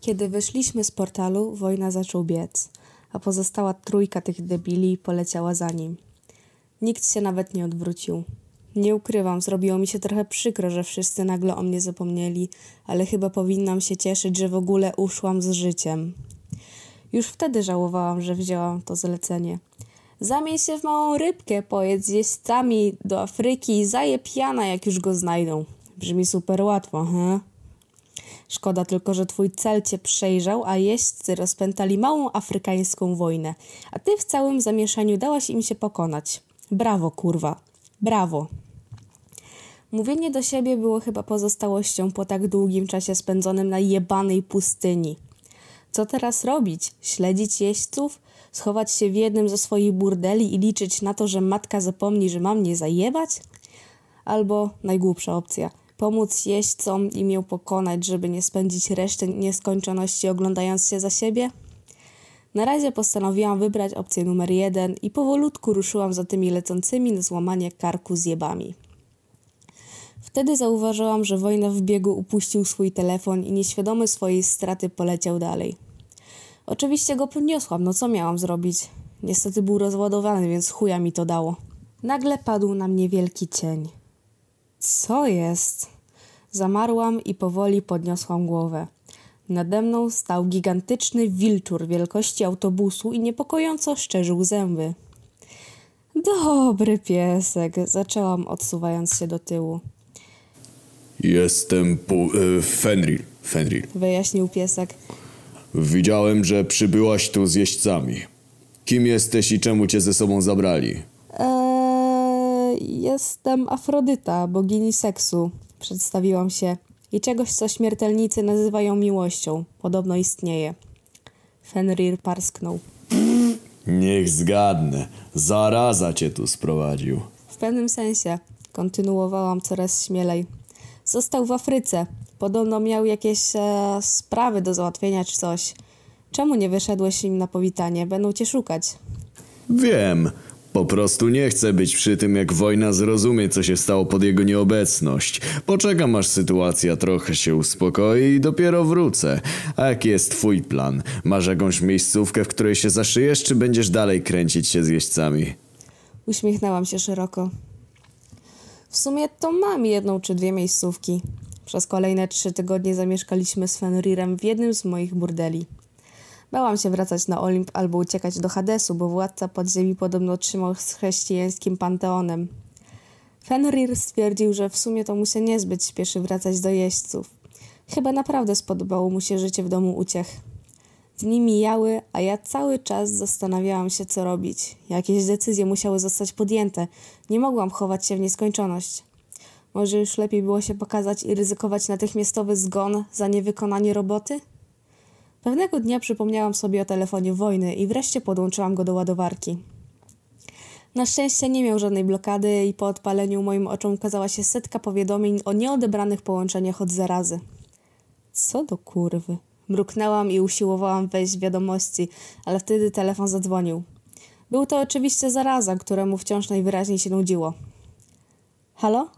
Kiedy wyszliśmy z portalu, wojna zaczął biec, a pozostała trójka tych debili poleciała za nim. Nikt się nawet nie odwrócił. Nie ukrywam, zrobiło mi się trochę przykro, że wszyscy nagle o mnie zapomnieli, ale chyba powinnam się cieszyć, że w ogóle uszłam z życiem. Już wtedy żałowałam, że wzięłam to zlecenie. Zamień się w małą rybkę, pojedź z jeźdźcami do Afryki i zaje piana, jak już go znajdą. Brzmi super łatwo, he? Szkoda tylko, że twój cel cię przejrzał, a jeźdźcy rozpętali małą afrykańską wojnę, a ty w całym zamieszaniu dałaś im się pokonać. Brawo, kurwa. Brawo. Mówienie do siebie było chyba pozostałością po tak długim czasie spędzonym na jebanej pustyni. Co teraz robić? Śledzić jeźdźców? Schować się w jednym ze swoich burdeli i liczyć na to, że matka zapomni, że mam mnie zajebać? Albo najgłupsza opcja. Pomóc jeźdźcom i ją pokonać, żeby nie spędzić reszty nieskończoności oglądając się za siebie? Na razie postanowiłam wybrać opcję numer jeden i powolutku ruszyłam za tymi lecącymi na złamanie karku zjebami. Wtedy zauważyłam, że wojna w biegu upuścił swój telefon i nieświadomy swojej straty poleciał dalej. Oczywiście go podniosłam, no co miałam zrobić? Niestety był rozładowany, więc chuja mi to dało. Nagle padł na mnie wielki cień. Co jest? Zamarłam i powoli podniosłam głowę. Nade mną stał gigantyczny wilczur wielkości autobusu i niepokojąco szczerzył zęby. Dobry piesek, zaczęłam odsuwając się do tyłu. Jestem po... E, Fenrir. Fenrir. Wyjaśnił piesek. Widziałem, że przybyłaś tu z jeźdźcami. Kim jesteś i czemu cię ze sobą zabrali? Eee, jestem Afrodyta, bogini seksu. Przedstawiłam się. I czegoś, co śmiertelnicy nazywają miłością. Podobno istnieje. Fenrir parsknął. Niech zgadnę. Zaraza cię tu sprowadził. W pewnym sensie. Kontynuowałam coraz śmielej. Został w Afryce. Podobno miał jakieś e, sprawy do załatwienia czy coś. Czemu nie wyszedłeś im na powitanie? Będą cię szukać. Wiem. Po prostu nie chcę być przy tym, jak wojna zrozumie, co się stało pod jego nieobecność. Poczekam, aż sytuacja trochę się uspokoi i dopiero wrócę. A jaki jest twój plan? Masz jakąś miejscówkę, w której się zaszyjesz, czy będziesz dalej kręcić się z jeźdźcami? Uśmiechnęłam się szeroko. W sumie to mam jedną czy dwie miejscówki. Przez kolejne trzy tygodnie zamieszkaliśmy z Fenrirem w jednym z moich burdeli. Bałam się wracać na Olimp albo uciekać do Hadesu, bo władca podziemi podobno trzymał z chrześcijańskim panteonem. Fenrir stwierdził, że w sumie to mu się niezbyt śpieszy wracać do jeźdźców. Chyba naprawdę spodobało mu się życie w domu uciech. Dni mijały, a ja cały czas zastanawiałam się, co robić. Jakieś decyzje musiały zostać podjęte. Nie mogłam chować się w nieskończoność. Może już lepiej było się pokazać i ryzykować natychmiastowy zgon za niewykonanie roboty? Pewnego dnia przypomniałam sobie o telefonie wojny i wreszcie podłączyłam go do ładowarki. Na szczęście nie miał żadnej blokady i po odpaleniu moim oczom ukazała się setka powiadomień o nieodebranych połączeniach od zarazy. Co do kurwy? Mruknęłam i usiłowałam wejść w wiadomości, ale wtedy telefon zadzwonił. Był to oczywiście zaraza, któremu wciąż najwyraźniej się nudziło. Halo?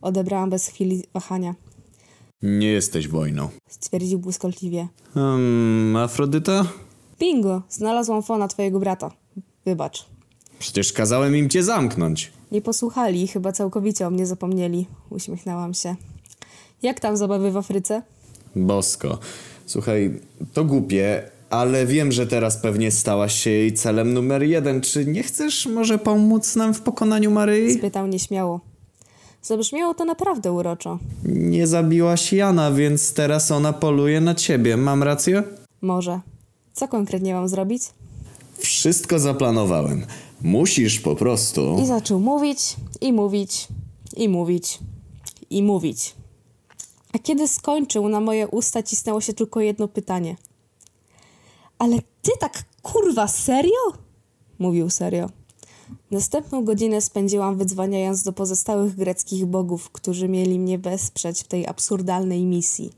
Odebrałam bez chwili wahania. Nie jesteś wojną. Stwierdził błyskotliwie. Um, Afrodyta? Bingo! Znalazłam fona twojego brata. Wybacz. Przecież kazałem im cię zamknąć. Nie posłuchali chyba całkowicie o mnie zapomnieli. Uśmiechnęłam się. Jak tam zabawy w Afryce? Bosko. Słuchaj, to głupie, ale wiem, że teraz pewnie stałaś się jej celem numer jeden. Czy nie chcesz może pomóc nam w pokonaniu Maryi? Spytał nieśmiało. Zabrzmiało to naprawdę uroczo. Nie zabiłaś Jana, więc teraz ona poluje na ciebie. Mam rację? Może. Co konkretnie mam zrobić? Wszystko zaplanowałem. Musisz po prostu. I zaczął mówić, i mówić, i mówić, i mówić. A kiedy skończył, na moje usta cisnęło się tylko jedno pytanie. Ale ty tak kurwa serio? Mówił serio. Następną godzinę spędziłam wydzwaniając do pozostałych greckich bogów, którzy mieli mnie wesprzeć w tej absurdalnej misji.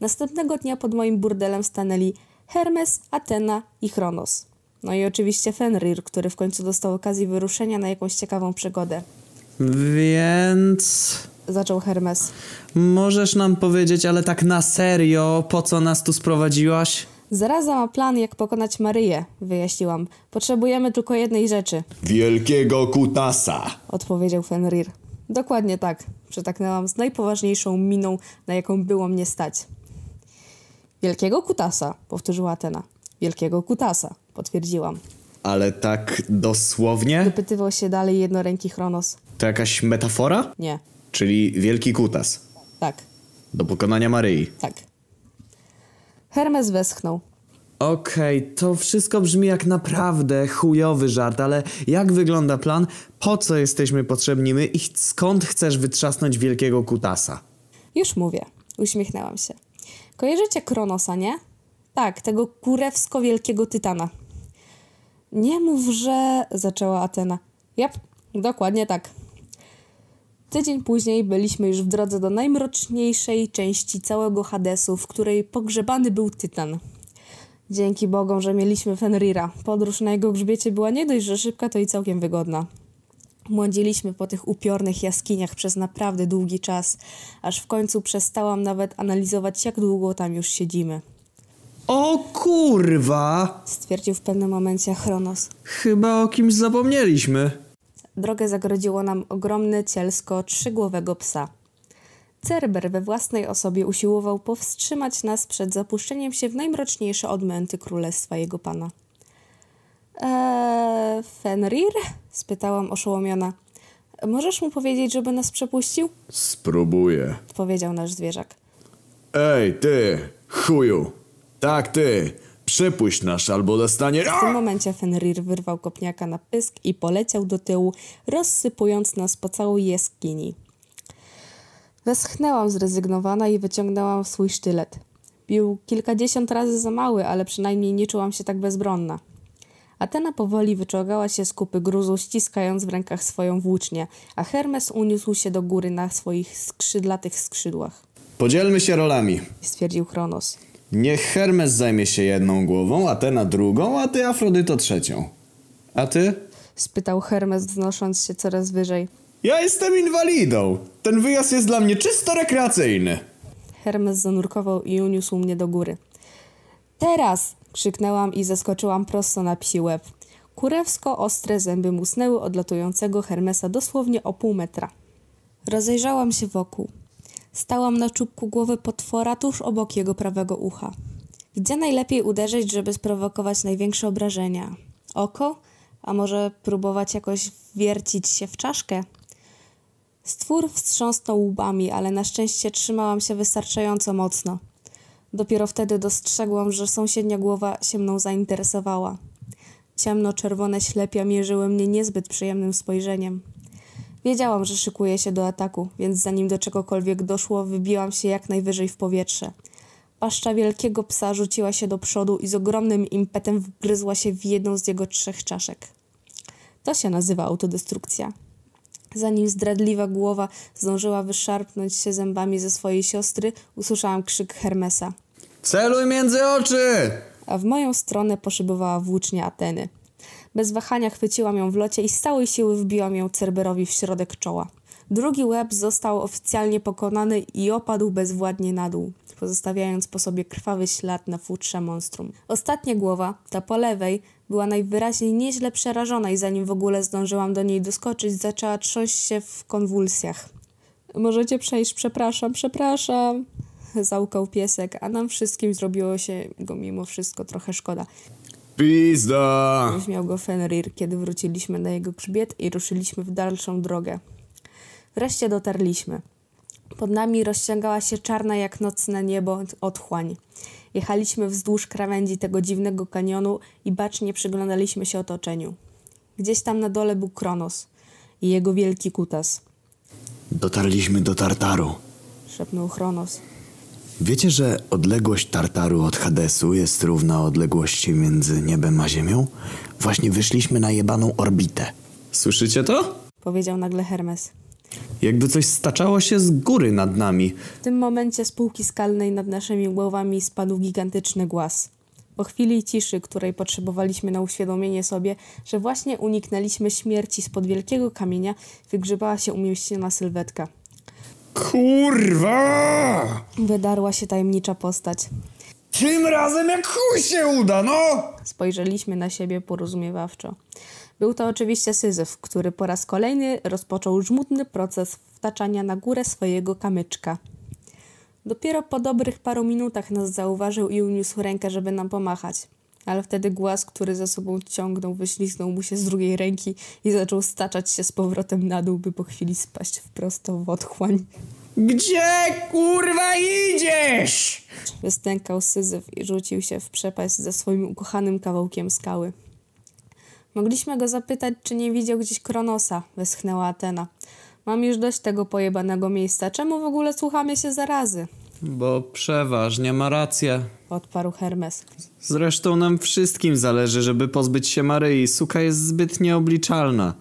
Następnego dnia pod moim burdelem stanęli Hermes, Atena i Chronos. No i oczywiście Fenrir, który w końcu dostał okazję wyruszenia na jakąś ciekawą przygodę. Więc. zaczął Hermes. Możesz nam powiedzieć, ale tak na serio, po co nas tu sprowadziłaś? Zaraza ma plan, jak pokonać Maryję, wyjaśniłam. Potrzebujemy tylko jednej rzeczy, Wielkiego kutasa. odpowiedział Fenrir. Dokładnie tak, przytaknęłam z najpoważniejszą miną, na jaką było mnie stać. Wielkiego kutasa, powtórzyła Atena. Wielkiego kutasa, potwierdziłam. Ale tak dosłownie? Wypytywał się dalej jednoręki Chronos. To jakaś metafora? Nie, Czyli wielki kutas. tak, Do pokonania Maryi. tak. Hermes westchnął. Okej, to wszystko brzmi jak naprawdę chujowy żart, ale jak wygląda plan? Po co jesteśmy potrzebni my i skąd chcesz wytrzasnąć wielkiego kutasa? Już mówię, uśmiechnęłam się. Kojarzycie Kronosa, nie? Tak, tego kurewsko-wielkiego tytana. Nie mów, że... zaczęła Atena. Jap, dokładnie tak. Tydzień później byliśmy już w drodze do najmroczniejszej części całego Hadesu, w której pogrzebany był tytan. Dzięki Bogom, że mieliśmy Fenrira. Podróż na jego grzbiecie była nie dość, że szybka, to i całkiem wygodna. Błądziliśmy po tych upiornych jaskiniach przez naprawdę długi czas, aż w końcu przestałam nawet analizować, jak długo tam już siedzimy. O kurwa! Stwierdził w pewnym momencie Chronos. Chyba o kimś zapomnieliśmy. Drogę zagrodziło nam ogromne cielsko trzygłowego psa. Cerber we własnej osobie usiłował powstrzymać nas przed zapuszczeniem się w najmroczniejsze odmęty królestwa jego pana. Eee, Fenrir? spytałam oszołomiona. Możesz mu powiedzieć, żeby nas przepuścił? Spróbuję. Powiedział nasz zwierzak. Ej, ty, chuju. Tak, ty. Przepuść nas, albo dostanie... W tym momencie Fenrir wyrwał kopniaka na pysk i poleciał do tyłu, rozsypując nas po całej jaskini. Westchnęłam zrezygnowana i wyciągnęłam swój sztylet. Bił kilkadziesiąt razy za mały, ale przynajmniej nie czułam się tak bezbronna. Atena powoli wyczołgała się z kupy gruzu, ściskając w rękach swoją włócznię, a Hermes uniósł się do góry na swoich skrzydlatych skrzydłach. Podzielmy się rolami. Stwierdził Chronos. Niech Hermes zajmie się jedną głową, a Atena drugą, a ty Afrodyto trzecią. A ty? Spytał Hermes, wznosząc się coraz wyżej. Ja jestem inwalidą. Ten wyjazd jest dla mnie czysto rekreacyjny. Hermes zanurkował i uniósł mnie do góry. Teraz! krzyknęłam i zeskoczyłam prosto na psi łeb. Kurewsko ostre zęby musnęły odlatującego Hermesa dosłownie o pół metra. Rozejrzałam się wokół. Stałam na czubku głowy potwora tuż obok jego prawego ucha. Gdzie najlepiej uderzyć, żeby sprowokować największe obrażenia? Oko? A może próbować jakoś wiercić się w czaszkę? Stwór wstrząsnął łbami, ale na szczęście trzymałam się wystarczająco mocno. Dopiero wtedy dostrzegłam, że sąsiednia głowa się mną zainteresowała. Ciemno-czerwone ślepia mierzyły mnie niezbyt przyjemnym spojrzeniem. Wiedziałam, że szykuje się do ataku, więc zanim do czegokolwiek doszło, wybiłam się jak najwyżej w powietrze. Paszcza wielkiego psa rzuciła się do przodu i z ogromnym impetem wgryzła się w jedną z jego trzech czaszek. To się nazywa autodestrukcja. Zanim zdradliwa głowa zdążyła wyszarpnąć się zębami ze swojej siostry, usłyszałam krzyk Hermesa, Celuj między oczy! a w moją stronę poszybowała włócznia Ateny. Bez wahania chwyciłam ją w locie i z całej siły wbiłam ją Cerberowi w środek czoła. Drugi łeb został oficjalnie pokonany i opadł bezwładnie na dół, pozostawiając po sobie krwawy ślad na futrze monstrum. Ostatnia głowa, ta po lewej, była najwyraźniej nieźle przerażona i zanim w ogóle zdążyłam do niej doskoczyć, zaczęła trząść się w konwulsjach. Możecie przejść, przepraszam, przepraszam, załkał piesek, a nam wszystkim zrobiło się go mimo wszystko trochę szkoda. Pizda! Śmiał go Fenrir, kiedy wróciliśmy na jego grzbiet i ruszyliśmy w dalszą drogę. Wreszcie dotarliśmy. Pod nami rozciągała się czarna jak nocne niebo otchłań. Jechaliśmy wzdłuż krawędzi tego dziwnego kanionu i bacznie przyglądaliśmy się otoczeniu. Gdzieś tam na dole był Kronos i jego wielki kutas, Dotarliśmy do Tartaru. szepnął Chronos. Wiecie, że odległość Tartaru od Hadesu jest równa odległości między niebem a ziemią? Właśnie wyszliśmy na jebaną orbitę. Słyszycie to? Powiedział nagle Hermes. Jakby coś staczało się z góry nad nami. W tym momencie z półki skalnej nad naszymi głowami spadł gigantyczny głaz. Po chwili ciszy, której potrzebowaliśmy na uświadomienie sobie, że właśnie uniknęliśmy śmierci spod wielkiego kamienia, wygrzebała się umieściona sylwetka. Kurwa! Wydarła się tajemnicza postać. Tym razem jak chuj się uda, no! Spojrzeliśmy na siebie porozumiewawczo. Był to oczywiście Syzyf, który po raz kolejny rozpoczął żmudny proces wtaczania na górę swojego kamyczka. Dopiero po dobrych paru minutach nas zauważył i uniósł rękę, żeby nam pomachać. Ale wtedy głaz, który za sobą ciągnął, wyśliznął mu się z drugiej ręki i zaczął staczać się z powrotem na dół, by po chwili spaść wprost w otchłań. Gdzie kurwa idziesz? Wystękał Syzyf i rzucił się w przepaść ze swoim ukochanym kawałkiem skały. Mogliśmy go zapytać, czy nie widział gdzieś Kronosa, wyschnęła Atena. Mam już dość tego pojebanego miejsca. Czemu w ogóle słuchamy się zarazy? Bo przeważnie ma rację. Odparł Hermes. Zresztą nam wszystkim zależy, żeby pozbyć się Maryi. Suka jest zbyt nieobliczalna.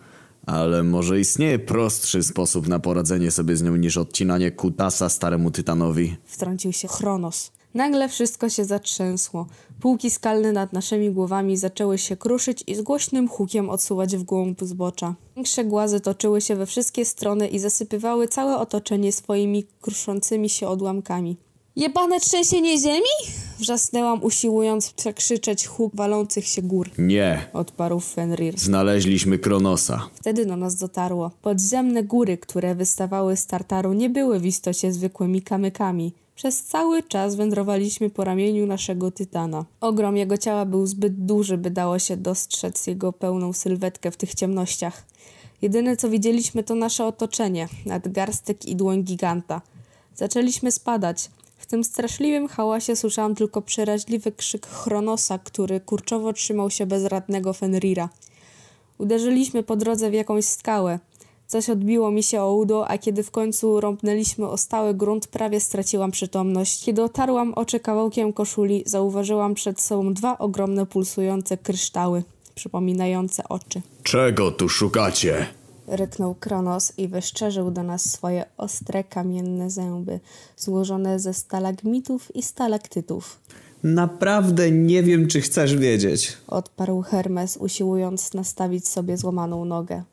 Ale może istnieje prostszy sposób na poradzenie sobie z nią niż odcinanie kutasa staremu tytanowi? Wtrącił się Chronos. Nagle wszystko się zatrzęsło. Półki skalne nad naszymi głowami zaczęły się kruszyć i z głośnym hukiem odsuwać w głąb zbocza. Większe głazy toczyły się we wszystkie strony i zasypywały całe otoczenie swoimi kruszącymi się odłamkami. Jebane trzęsienie ziemi? Wrzasnęłam, usiłując przekrzyczeć huk walących się gór. Nie. Odparł Fenrir. Znaleźliśmy Kronosa. Wtedy do nas dotarło. Podziemne góry, które wystawały z Tartaru, nie były w istocie zwykłymi kamykami. Przez cały czas wędrowaliśmy po ramieniu naszego tytana. Ogrom jego ciała był zbyt duży, by dało się dostrzec jego pełną sylwetkę w tych ciemnościach. Jedyne co widzieliśmy to nasze otoczenie, nadgarstek i dłoń giganta. Zaczęliśmy spadać. Tym straszliwym hałasie słyszałam tylko przeraźliwy krzyk Chronosa, który kurczowo trzymał się bezradnego Fenrira. Uderzyliśmy po drodze w jakąś skałę. Coś odbiło mi się o udo, a kiedy w końcu rąbnęliśmy o stały grunt, prawie straciłam przytomność. Kiedy otarłam oczy kawałkiem koszuli, zauważyłam przed sobą dwa ogromne pulsujące kryształy, przypominające oczy. Czego tu szukacie? Ryknął Kronos i wyszczerzył do nas swoje ostre, kamienne zęby, złożone ze stalagmitów i stalaktytów. Naprawdę nie wiem, czy chcesz wiedzieć. Odparł Hermes, usiłując nastawić sobie złamaną nogę.